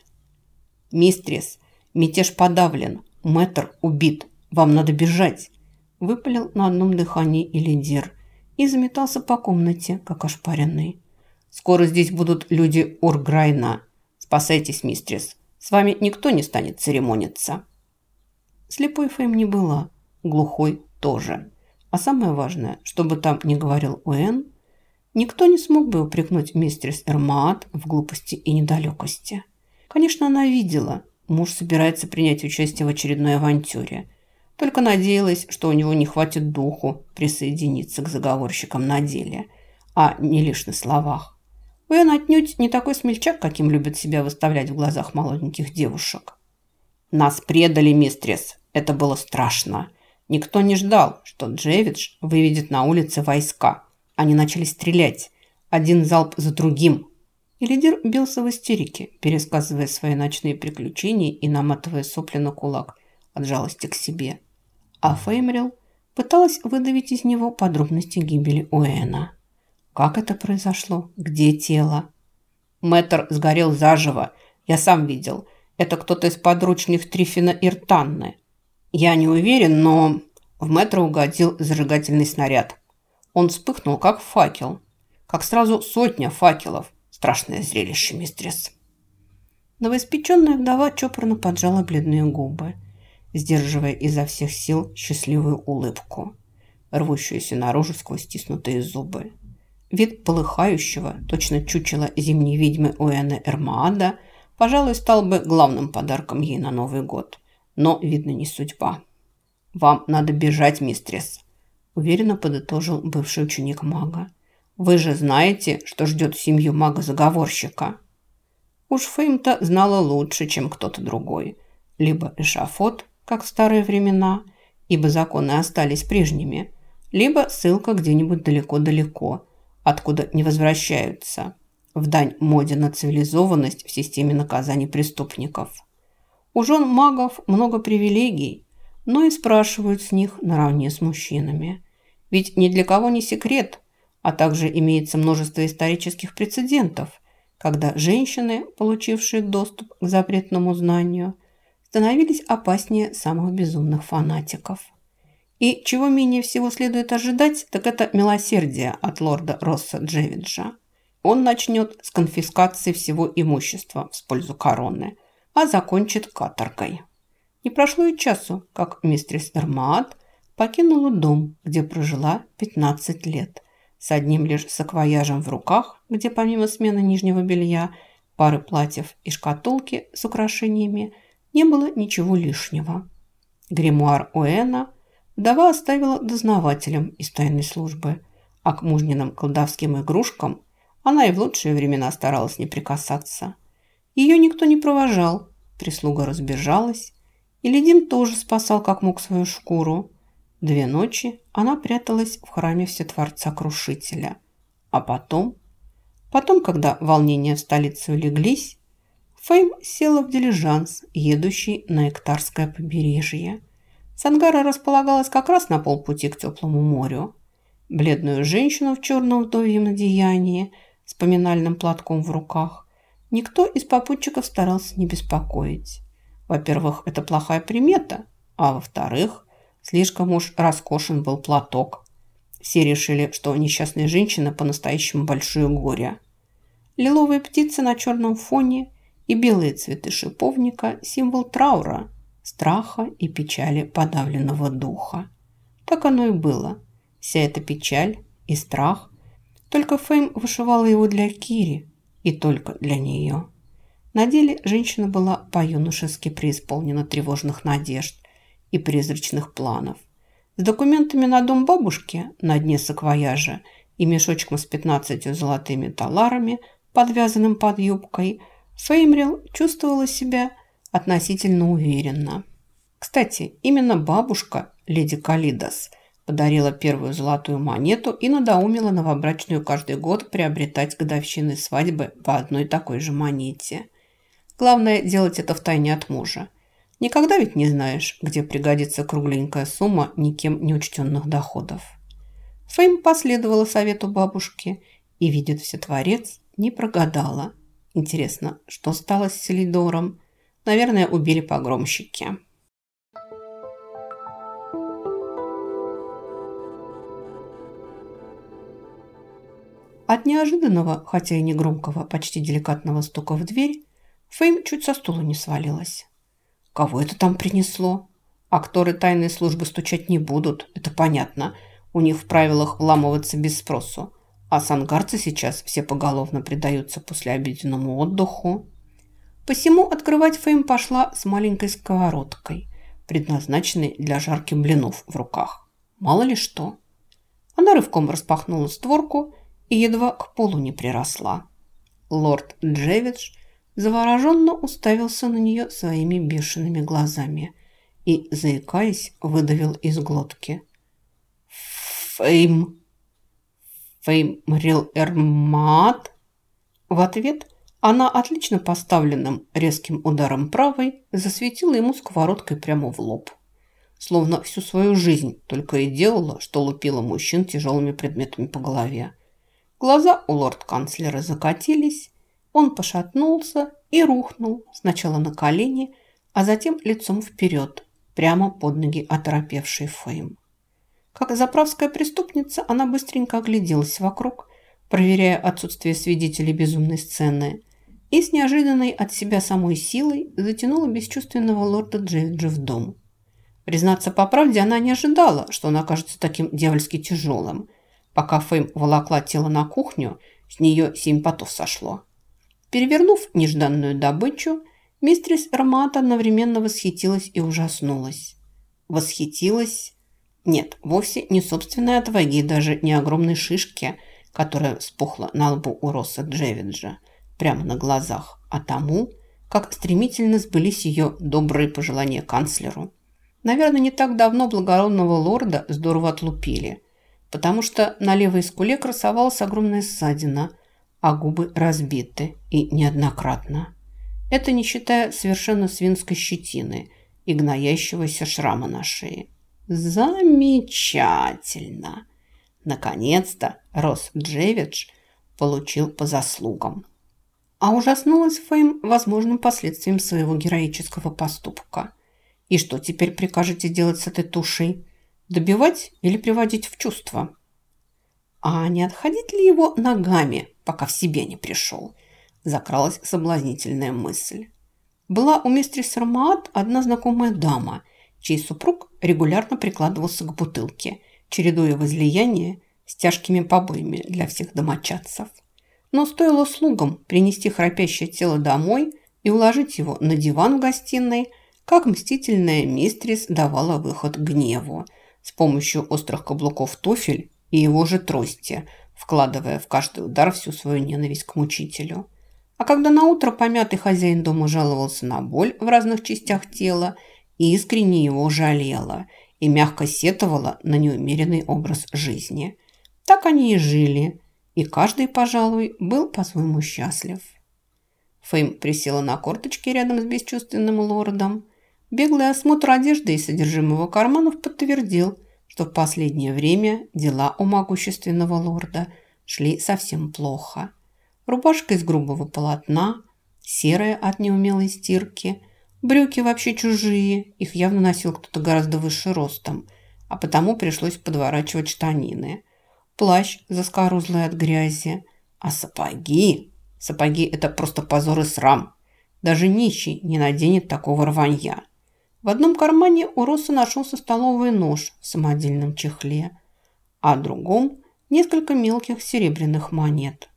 «Мистрис, мятеж подавлен, мэтр убит, вам надо бежать!» Выпалил на одном дыхании Элидир и заметался по комнате, как ошпаренный. «Скоро здесь будут люди Урграйна. Спасайтесь, мистрис. С вами никто не станет церемониться». Слепой Фэм не была, глухой тоже. А самое важное, чтобы там не говорил Уэн, никто не смог бы упрекнуть мистерс Эрмаат в глупости и недалекости. Конечно, она видела, муж собирается принять участие в очередной авантюре. Только надеялась, что у него не хватит духу присоединиться к заговорщикам на деле, а не лишь на словах. Уэн отнюдь не такой смельчак, каким любит себя выставлять в глазах молоденьких девушек. «Нас предали, мистрис. Это было страшно. Никто не ждал, что Джевидж выведет на улицы войска. Они начали стрелять. Один залп за другим». И лидер бился в истерике, пересказывая свои ночные приключения и наматывая сопли на кулак от жалости к себе. А Феймрил пыталась выдавить из него подробности гибели Уэна. Как это произошло? Где тело? Мэтр сгорел заживо. Я сам видел. Это кто-то из подручных Трифина и Ртанны. Я не уверен, но в мэтра угодил зажигательный снаряд. Он вспыхнул, как факел. Как сразу сотня факелов. Страшное зрелище, мистрис. Новоиспеченная вдова чопорно поджала бледные губы, сдерживая изо всех сил счастливую улыбку, рвущуюся наружу сквозь стиснутые зубы. Вид полыхающего, точно чучела зимней ведьмы Уэна Эрмаада, пожалуй, стал бы главным подарком ей на Новый год. Но, видно, не судьба. «Вам надо бежать, мистрис», – уверенно подытожил бывший ученик мага. «Вы же знаете, что ждет семью мага-заговорщика». Уж Фейм-то знала лучше, чем кто-то другой. Либо эшафот, как в старые времена, ибо законы остались прежними, либо ссылка где-нибудь далеко-далеко – откуда не возвращаются, в дань моде на цивилизованность в системе наказаний преступников. У жен магов много привилегий, но и спрашивают с них наравне с мужчинами. Ведь ни для кого не секрет, а также имеется множество исторических прецедентов, когда женщины, получившие доступ к запретному знанию, становились опаснее самых безумных фанатиков. И чего менее всего следует ожидать, так это милосердие от лорда Росса Джевиджа. Он начнет с конфискации всего имущества в пользу короны, а закончит каторгой. Не прошло и часу, как мистрис Эрмаат покинула дом, где прожила 15 лет, с одним лишь саквояжем в руках, где помимо смены нижнего белья, пары платьев и шкатулки с украшениями не было ничего лишнего. Гримуар Уэна – Вдова оставила дознавателям из тайной службы, а к мужниным колдовским игрушкам она и в лучшие времена старалась не прикасаться. Ее никто не провожал, прислуга разбежалась, и Ледин тоже спасал как мог свою шкуру. Две ночи она пряталась в храме Всетворца Крушителя. А потом, потом, когда волнения в столице улеглись, Фейм села в дилижанс, едущий на Эктарское побережье. Сангара располагалась как раз на полпути к теплому морю. бледную женщину в черном вдовьем одеянии с поминальным платком в руках, никто из попутчиков старался не беспокоить. Во-первых, это плохая примета, а во-вторых, слишком уж роскошен был платок. Все решили, что несчастная женщина по-настоящему большое горе. Лиловые птицы на черном фоне и белые цветы шиповника – символ траура, страха и печали подавленного духа. Так оно и было. Вся эта печаль и страх. Только Фейм вышивала его для Кири и только для нее. На деле женщина была по-юношески преисполнена тревожных надежд и призрачных планов. С документами на дом бабушки на дне саквояжа и мешочком с 15 золотыми таларами, подвязанным под юбкой, Феймрил чувствовала себя относительно уверенно. Кстати, именно бабушка, леди Калидас, подарила первую золотую монету и надоумила новобрачную каждый год приобретать годовщины свадьбы по одной такой же монете. Главное делать это втайне от мужа. Никогда ведь не знаешь, где пригодится кругленькая сумма никем не учтенных доходов. Фейм последовала совету бабушки и, видит всетворец, не прогадала. Интересно, что стало с Селидором? Наверное, убили погромщики. От неожиданного, хотя и не громкого, почти деликатного стука в дверь, Фейм чуть со стула не свалилась. Кого это там принесло? Акторы тайной службы стучать не будут, это понятно. У них в правилах вламываться без спросу. А сангарцы сейчас все поголовно предаются после обеденному отдыху. Посему открывать Фейм пошла с маленькой сковородкой, предназначенной для жарки блинов в руках. Мало ли что. Она рывком распахнула створку и едва к полу не приросла. Лорд Джевидж завороженно уставился на нее своими бешеными глазами и, заикаясь, выдавил из глотки. «Фейм! Фейм Рил Эрмат!» В ответ – она отлично поставленным резким ударом правой засветила ему сковородкой прямо в лоб. Словно всю свою жизнь только и делала, что лупила мужчин тяжелыми предметами по голове. Глаза у лорд-канцлера закатились, он пошатнулся и рухнул сначала на колени, а затем лицом вперед, прямо под ноги оторопевшей Фейм. Как заправская преступница, она быстренько огляделась вокруг, проверяя отсутствие свидетелей безумной сцены, и с неожиданной от себя самой силой затянула бесчувственного лорда Джейджа в дом. Признаться по правде, она не ожидала, что он окажется таким дьявольски тяжелым. Пока Фейм волокла тело на кухню, с нее семь потов сошло. Перевернув нежданную добычу, мистрис Ромат одновременно восхитилась и ужаснулась. Восхитилась? Нет, вовсе не собственной отваги, даже не огромной шишки, которая спухла на лбу у Росса Джевиджа – прямо на глазах, а тому, как стремительно сбылись ее добрые пожелания канцлеру. Наверное, не так давно благородного лорда здорово отлупили, потому что на левой скуле красовалась огромная ссадина, а губы разбиты и неоднократно. Это не считая совершенно свинской щетины и гноящегося шрама на шее. Замечательно! Наконец-то Рос Джевидж получил по заслугам. А ужаснулась Фейм возможным последствиям своего героического поступка. И что теперь прикажете делать с этой тушей? Добивать или приводить в чувство? А не отходить ли его ногами, пока в себе не пришел? Закралась соблазнительная мысль. Была у мистерис Ромаат одна знакомая дама, чей супруг регулярно прикладывался к бутылке, чередуя возлияние с тяжкими побоями для всех домочадцев – но стоило слугам принести храпящее тело домой и уложить его на диван в гостиной, как мстительная мистрис давала выход гневу с помощью острых каблуков туфель и его же трости, вкладывая в каждый удар всю свою ненависть к мучителю. А когда наутро помятый хозяин дома жаловался на боль в разных частях тела, искренне его жалела и мягко сетовала на неумеренный образ жизни. Так они и жили – и каждый, пожалуй, был по-своему счастлив. Фейм присела на корточки рядом с бесчувственным лордом. Беглый осмотр одежды и содержимого карманов подтвердил, что в последнее время дела у могущественного лорда шли совсем плохо. Рубашка из грубого полотна, серая от неумелой стирки, брюки вообще чужие, их явно носил кто-то гораздо выше ростом, а потому пришлось подворачивать штанины. Плащ заскорузлый от грязи, а сапоги... Сапоги – это просто позор и срам. Даже нищий не наденет такого рванья. В одном кармане у Росса нашелся столовый нож в самодельном чехле, а в другом – несколько мелких серебряных монет.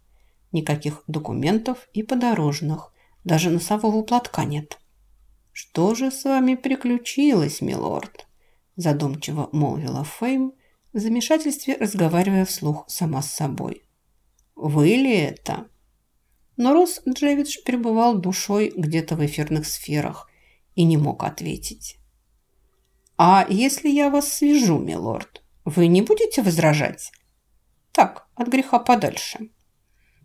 Никаких документов и подорожных, даже носового платка нет. «Что же с вами приключилось, милорд?» задумчиво молвила Фейм, в замешательстве разговаривая вслух сама с собой. «Вы ли это?» Но Росс Джевидж пребывал душой где-то в эфирных сферах и не мог ответить. «А если я вас свяжу, милорд, вы не будете возражать?» «Так, от греха подальше».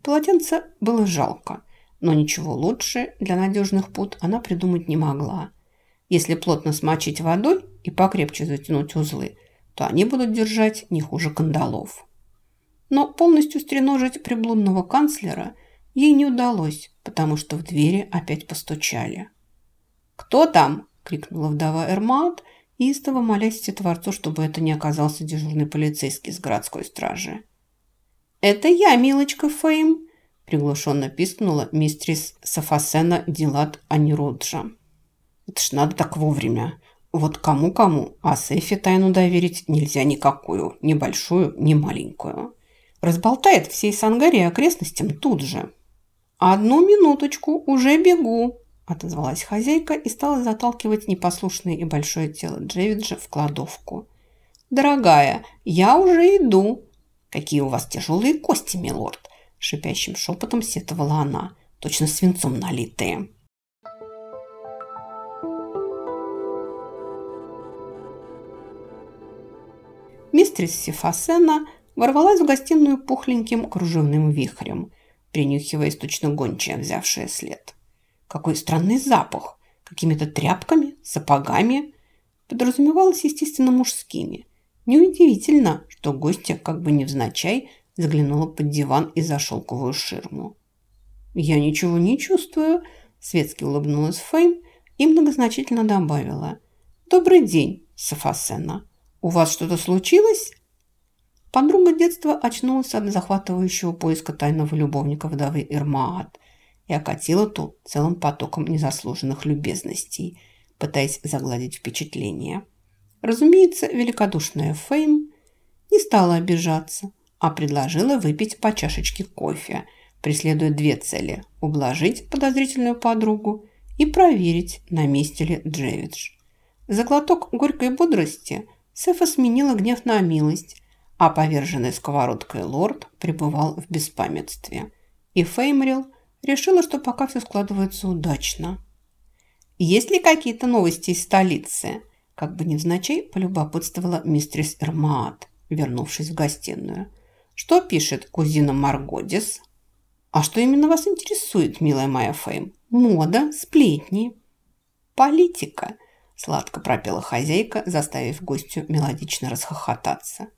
Полотенце было жалко, но ничего лучше для надежных пут она придумать не могла. Если плотно смочить водой и покрепче затянуть узлы, то они будут держать не хуже кандалов. Но полностью стреножить приблудного канцлера ей не удалось, потому что в двери опять постучали. «Кто там?» – крикнула вдова Эрмаут, истово молясь Творцу, чтобы это не оказался дежурный полицейский с городской стражи. «Это я, милочка Фейм!» – приглушенно пискнула мистрис Сафасена Дилат Анируджа. «Это ж надо так вовремя. Вот кому-кому, а Сэфи тайну доверить нельзя никакую, ни большую, ни маленькую. Разболтает всей Сангаре окрестностям тут же». «Одну минуточку, уже бегу!» Отозвалась хозяйка и стала заталкивать непослушное и большое тело Джевиджа в кладовку. «Дорогая, я уже иду!» «Какие у вас тяжелые кости, милорд!» шипящим шепотом сетовала она, точно свинцом налитые. Мистрис Сифасена ворвалась в гостиную пухленьким кружевным вихрем, принюхиваясь точно гончая, взявшая след. Какой странный запах. Какими-то тряпками, сапогами. Подразумевалось, естественно, мужскими. Неудивительно, что гостья, как бы невзначай, заглянула под диван и за шелковую ширму. «Я ничего не чувствую», – светски улыбнулась Фейм и многозначительно добавила. «Добрый день, Сафасена. У вас что-то случилось?» Подруга детства очнулась от захватывающего поиска тайного любовника вдовы Ирмаат и окатила ту целым потоком незаслуженных любезностей, пытаясь загладить впечатление. Разумеется, великодушная Фейм не стала обижаться, а предложила выпить по чашечке кофе, преследуя две цели – ублажить подозрительную подругу и проверить, на месте ли Джевидж. За глоток горькой бодрости Сефа сменила гнев на милость, а поверженный сковородкой лорд пребывал в беспамятстве. И Феймрил решила, что пока все складывается удачно. «Есть ли какие-то новости из столицы?» Как бы невзначай полюбопытствовала мистрис Эрмаат, вернувшись в гостиную. «Что пишет кузина Маргодис?» «А что именно вас интересует, милая моя Фейм? Мода, сплетни?» «Политика», – сладко пропела хозяйка, заставив гостю мелодично расхохотаться.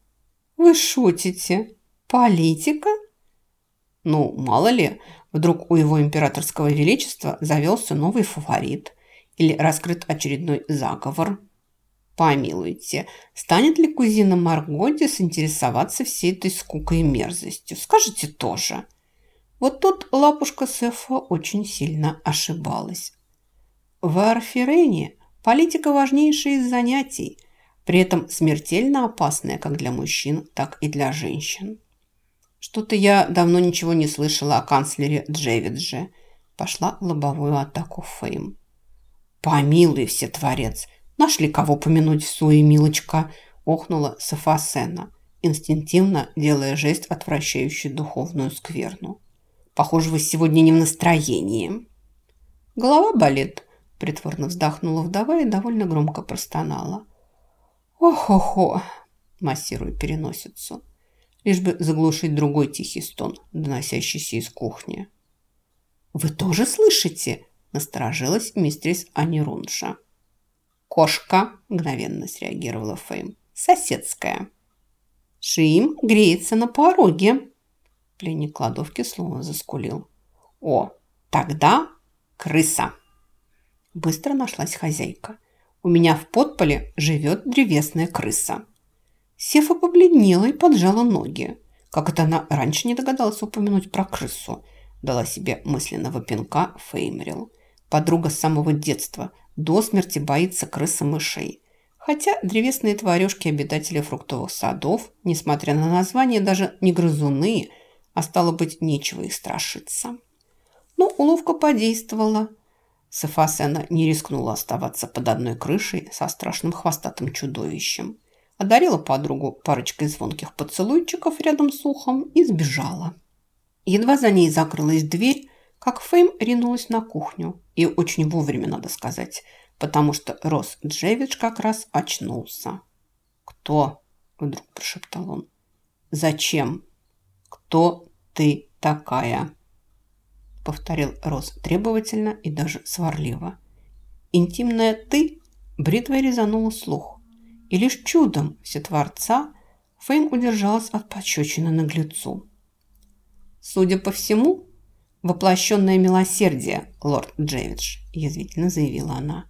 «Вы шутите? Политика?» «Ну, мало ли, Вдруг у его императорского величества завелся новый фаворит или раскрыт очередной заговор. Помилуйте, станет ли кузина Маргодис интересоваться всей этой скукой и мерзостью? Скажите тоже. Вот тут лапушка Сефа очень сильно ошибалась. В Арфирене политика важнейшая из занятий, при этом смертельно опасная как для мужчин, так и для женщин. Что-то я давно ничего не слышала о канцлере Джевидже. Пошла в лобовую атаку Фейм. «Помилуй все, творец! Нашли кого помянуть в суе, милочка!» Охнула Сафасена, инстинктивно делая жест, отвращающий духовную скверну. «Похоже, вы сегодня не в настроении». «Голова болит», – притворно вздохнула вдова и довольно громко простонала. «Ох-охо!» – массируя переносицу лишь бы заглушить другой тихий стон, доносящийся из кухни. «Вы тоже слышите?» – насторожилась мистерис Анирунша. «Кошка!» – мгновенно среагировала Фейм. соседская. Шим греется на пороге. Пленник кладовки словно заскулил. О, тогда крыса. Быстро нашлась хозяйка. У меня в подполе живет древесная крыса. Сефа побледнела и поджала ноги. Как это она раньше не догадалась упомянуть про крысу? Дала себе мысленного пинка Феймрил. Подруга с самого детства до смерти боится крыс и мышей. Хотя древесные тварюшки обитатели фруктовых садов, несмотря на название, даже не грызуны, а стало быть, нечего их страшиться. Но уловка подействовала. Сефасена не рискнула оставаться под одной крышей со страшным хвостатым чудовищем. Одарила подругу парочкой звонких поцелуйчиков рядом с ухом и сбежала. Едва за ней закрылась дверь, как Фейм ринулась на кухню. И очень вовремя, надо сказать, потому что Рос Джевидж как раз очнулся. «Кто?» – вдруг прошептал он. «Зачем? Кто ты такая?» Повторил Рос требовательно и даже сварливо. Интимная «ты» бритвой резанула слух. И лишь чудом всетворца Фейм удержалась от пощечины наглецу. Судя по всему, воплощенное милосердие, лорд Джевидж, язвительно заявила она.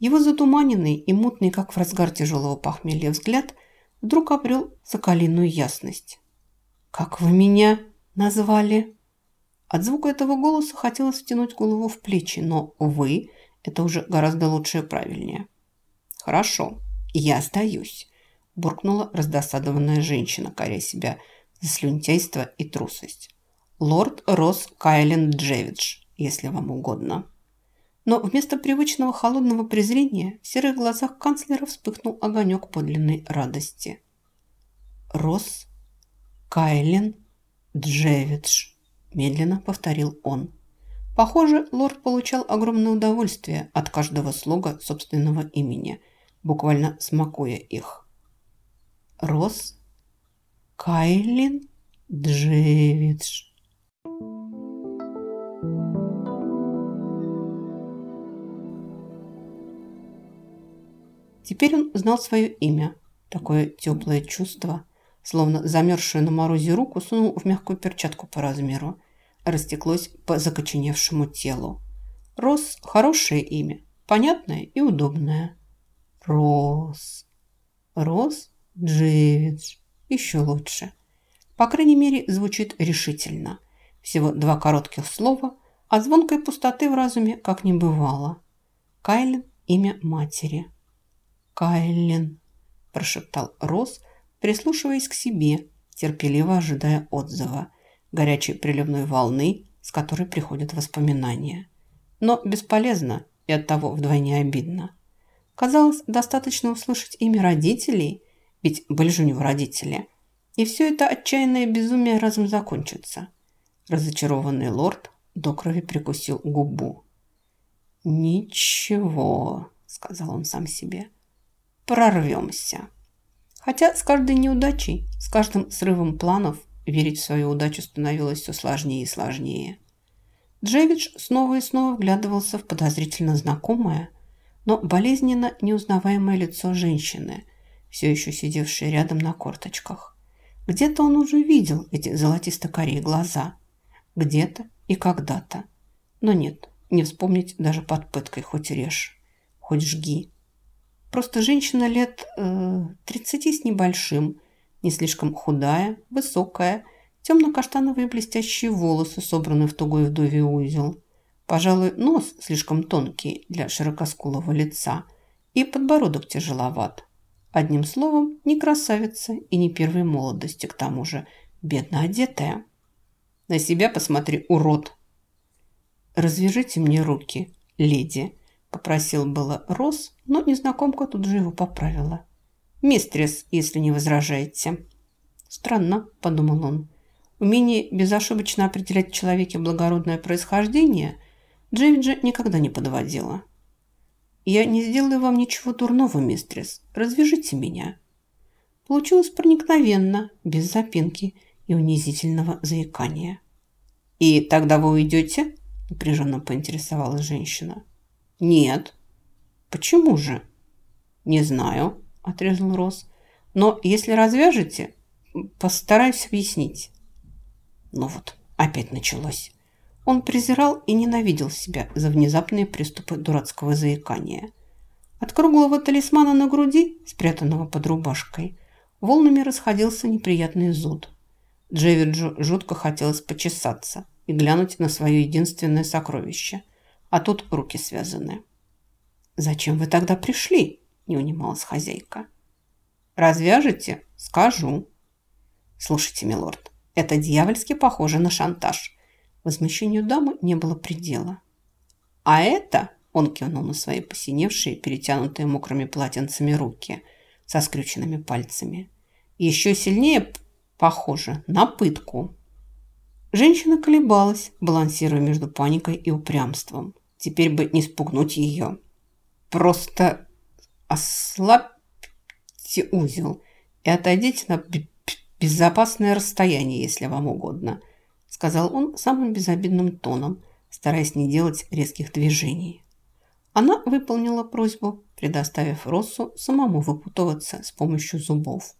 Его затуманенный и мутный, как в разгар тяжелого похмелья, взгляд вдруг обрел соколиную ясность. «Как вы меня назвали?» От звука этого голоса хотелось втянуть голову в плечи, но «вы» – это уже гораздо лучше и правильнее. «Хорошо, я сдаюсь», – буркнула раздосадованная женщина, коря себя за слюнтяйство и трусость лорд Росс Кайлен Джевидж, если вам угодно. Но вместо привычного холодного презрения в серых глазах канцлера вспыхнул огонек подлинной радости. «Росс Кайлен Джевидж», – медленно повторил он. Похоже, лорд получал огромное удовольствие от каждого слога собственного имени, буквально смакуя их. «Росс Кайлен Джевидж». Теперь он знал свое имя. Такое теплое чувство, словно замерзшую на морозе руку, сунул в мягкую перчатку по размеру. Растеклось по закоченевшему телу. Рос – хорошее имя, понятное и удобное. Рос. Рос Джевидж. Еще лучше. По крайней мере, звучит решительно. Всего два коротких слова, а звонкой пустоты в разуме как не бывало. Кайлен – имя матери. Кайлен, прошептал Рос, прислушиваясь к себе, терпеливо ожидая отзыва, горячей приливной волны, с которой приходят воспоминания. Но бесполезно и оттого вдвойне обидно. Казалось, достаточно услышать имя родителей, ведь были же у него родители, и все это отчаянное безумие разом закончится. Разочарованный лорд до крови прикусил губу. «Ничего», — сказал он сам себе, — прорвемся. Хотя с каждой неудачей, с каждым срывом планов верить в свою удачу становилось все сложнее и сложнее. Джевидж снова и снова вглядывался в подозрительно знакомое, но болезненно неузнаваемое лицо женщины, все еще сидевшей рядом на корточках. Где-то он уже видел эти золотисто-карие глаза. Где-то и когда-то. Но нет, не вспомнить даже под пыткой, хоть режь, хоть жги. Просто женщина лет э, 30 с небольшим, не слишком худая, высокая, темно-каштановые блестящие волосы, собранные в тугой вдовий узел. Пожалуй, нос слишком тонкий для широкоскулого лица и подбородок тяжеловат. Одним словом, не красавица и не первой молодости, к тому же, бедно одетая. На себя посмотри, урод. Развяжите мне руки, леди, Попросил было Рос, но незнакомка тут же его поправила. «Мистрис, если не возражаете». «Странно», – подумал он. Умение безошибочно определять в человеке благородное происхождение Джейвиджа никогда не подводило. «Я не сделаю вам ничего дурного, мистрис. Развяжите меня». Получилось проникновенно, без запинки и унизительного заикания. «И тогда вы уйдете?» – напряженно поинтересовалась женщина. «Нет». «Почему же?» «Не знаю», – отрезал Рос. Но если развяжете, постараюсь объяснить. Ну вот, опять началось. Он презирал и ненавидел себя за внезапные приступы дурацкого заикания. От круглого талисмана на груди, спрятанного под рубашкой, волнами расходился неприятный зуд. Джевиджу жутко хотелось почесаться и глянуть на свое единственное сокровище, а тут руки связаны. «Зачем вы тогда пришли?» – не унималась хозяйка. «Развяжете? Скажу». «Слушайте, милорд, это дьявольски похоже на шантаж». Возмущению дамы не было предела. «А это...» – он кивнул на свои посиневшие, перетянутые мокрыми полотенцами руки со скрюченными пальцами. «Еще сильнее похоже на пытку». Женщина колебалась, балансируя между паникой и упрямством. Теперь бы не спугнуть ее. Просто ослабьте узел и отойдите на безопасное расстояние, если вам угодно», сказал он самым безобидным тоном, стараясь не делать резких движений. Она выполнила просьбу, предоставив Россу самому выпутываться с помощью зубов.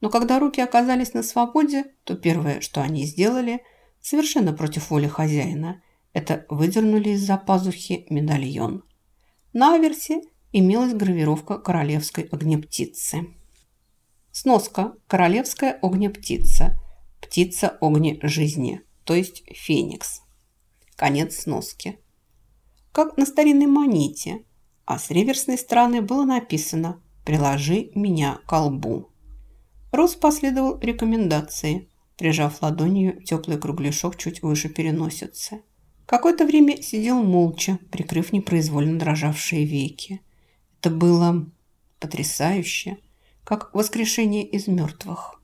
Но когда руки оказались на свободе, то первое, что они сделали, совершенно против воли хозяина, это выдернули из-за пазухи медальон – на аверсе имелась гравировка королевской огнептицы. Сноска «Королевская огнептица». Птица огне жизни, то есть феникс. Конец сноски. Как на старинной монете, а с реверсной стороны было написано «Приложи меня к колбу». Рос последовал рекомендации, прижав ладонью теплый кругляшок чуть выше переносицы. Какое-то время сидел молча, прикрыв непроизвольно дрожавшие веки. Это было потрясающе, как воскрешение из мертвых.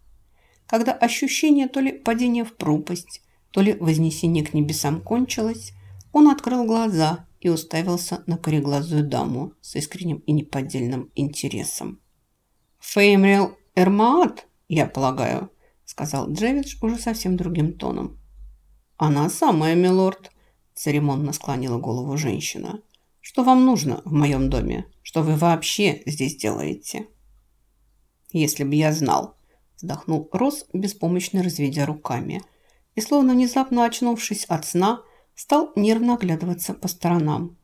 Когда ощущение то ли падения в пропасть, то ли вознесение к небесам кончилось, он открыл глаза и уставился на кореглазую даму с искренним и неподдельным интересом. «Феймрил Эрмаат, я полагаю», — сказал Джевидж уже совсем другим тоном. «Она самая, милорд», церемонно склонила голову женщина. «Что вам нужно в моем доме? Что вы вообще здесь делаете?» «Если бы я знал», – вздохнул Рос, беспомощно разведя руками. И, словно внезапно очнувшись от сна, стал нервно оглядываться по сторонам.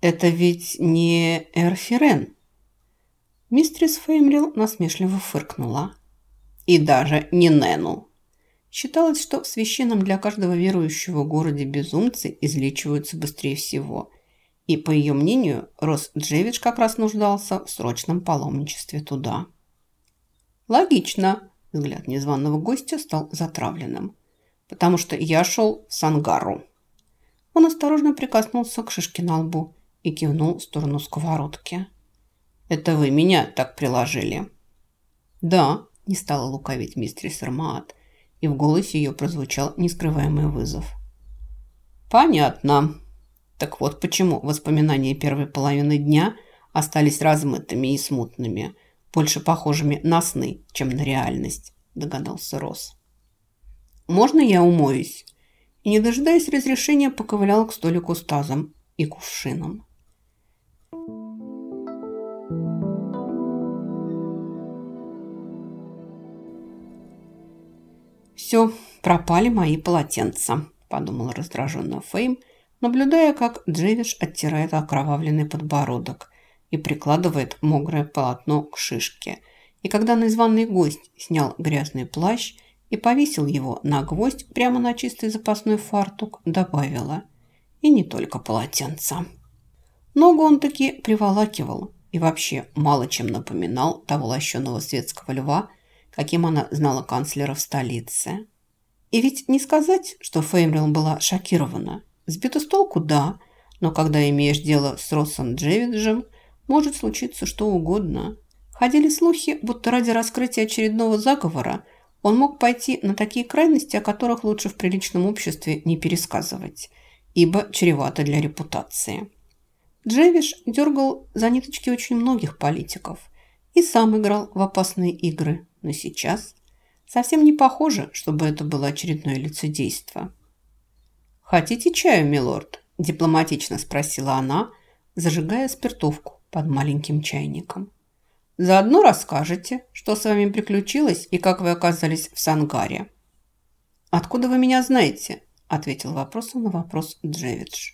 «Это ведь не Эрфирен?» Мистрис Феймрил насмешливо фыркнула. «И даже не Нену!» Считалось, что в священном для каждого верующего городе безумцы излечиваются быстрее всего. И, по ее мнению, Рос Джевидж как раз нуждался в срочном паломничестве туда. Логично. Взгляд незваного гостя стал затравленным. Потому что я шел в Сангару. Он осторожно прикоснулся к шишке на лбу и кивнул в сторону сковородки. «Это вы меня так приложили?» «Да», – не стала лукавить мистерис Эрмаат – и в голосе ее прозвучал нескрываемый вызов. «Понятно. Так вот почему воспоминания первой половины дня остались размытыми и смутными, больше похожими на сны, чем на реальность», – догадался Рос. «Можно я умоюсь?» И, не дожидаясь разрешения, поковылял к столику с тазом и кувшином. «Все, пропали мои полотенца», – подумала раздраженно Фейм, наблюдая, как Джевиш оттирает окровавленный подбородок и прикладывает мокрое полотно к шишке. И когда незваный гость снял грязный плащ и повесил его на гвоздь прямо на чистый запасной фартук, добавила «И не только полотенца». Ногу он таки приволакивал и вообще мало чем напоминал того лощеного светского льва – каким она знала канцлера в столице. И ведь не сказать, что Феймрил была шокирована. Сбита с толку – да, но когда имеешь дело с Россом Джевиджем, может случиться что угодно. Ходили слухи, будто ради раскрытия очередного заговора он мог пойти на такие крайности, о которых лучше в приличном обществе не пересказывать, ибо чревато для репутации. Джевиш дергал за ниточки очень многих политиков и сам играл в опасные игры – но сейчас совсем не похоже, чтобы это было очередное лицедейство. «Хотите чаю, милорд?» – дипломатично спросила она, зажигая спиртовку под маленьким чайником. Заодно расскажете, что с вами приключилось и как вы оказались в Сангаре». «Откуда вы меня знаете?» – ответил вопросом на вопрос Джевидж.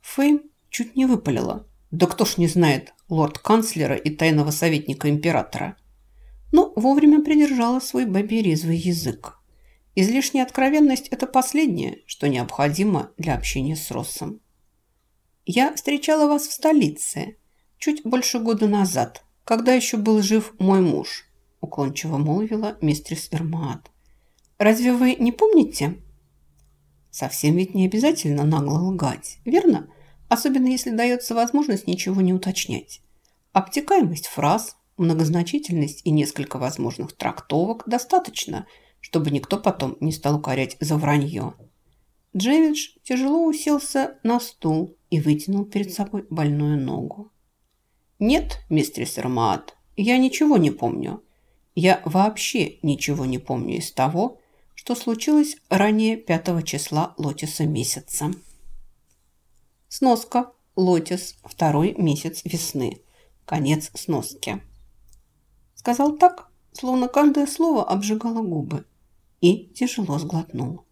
Фейм чуть не выпалила. «Да кто ж не знает лорд-канцлера и тайного советника императора?» Но вовремя придержала свой баберезвый язык. Излишняя откровенность – это последнее, что необходимо для общения с Россом. «Я встречала вас в столице чуть больше года назад, когда еще был жив мой муж», – уклончиво молвила мистерс Эрмаат. «Разве вы не помните?» Совсем ведь не обязательно нагло лгать, верно? Особенно если дается возможность ничего не уточнять. Обтекаемость фраз, многозначительность и несколько возможных трактовок достаточно – чтобы никто потом не стал укорять за вранье. Джевидж тяжело уселся на стул и вытянул перед собой больную ногу. «Нет, мистер Сермаат, я ничего не помню. Я вообще ничего не помню из того, что случилось ранее 5 числа Лотиса месяца». Сноска. Лотис. Второй месяц весны. Конец сноски. Сказал так, словно каждое слово обжигало губы, и тяжело сглотнул.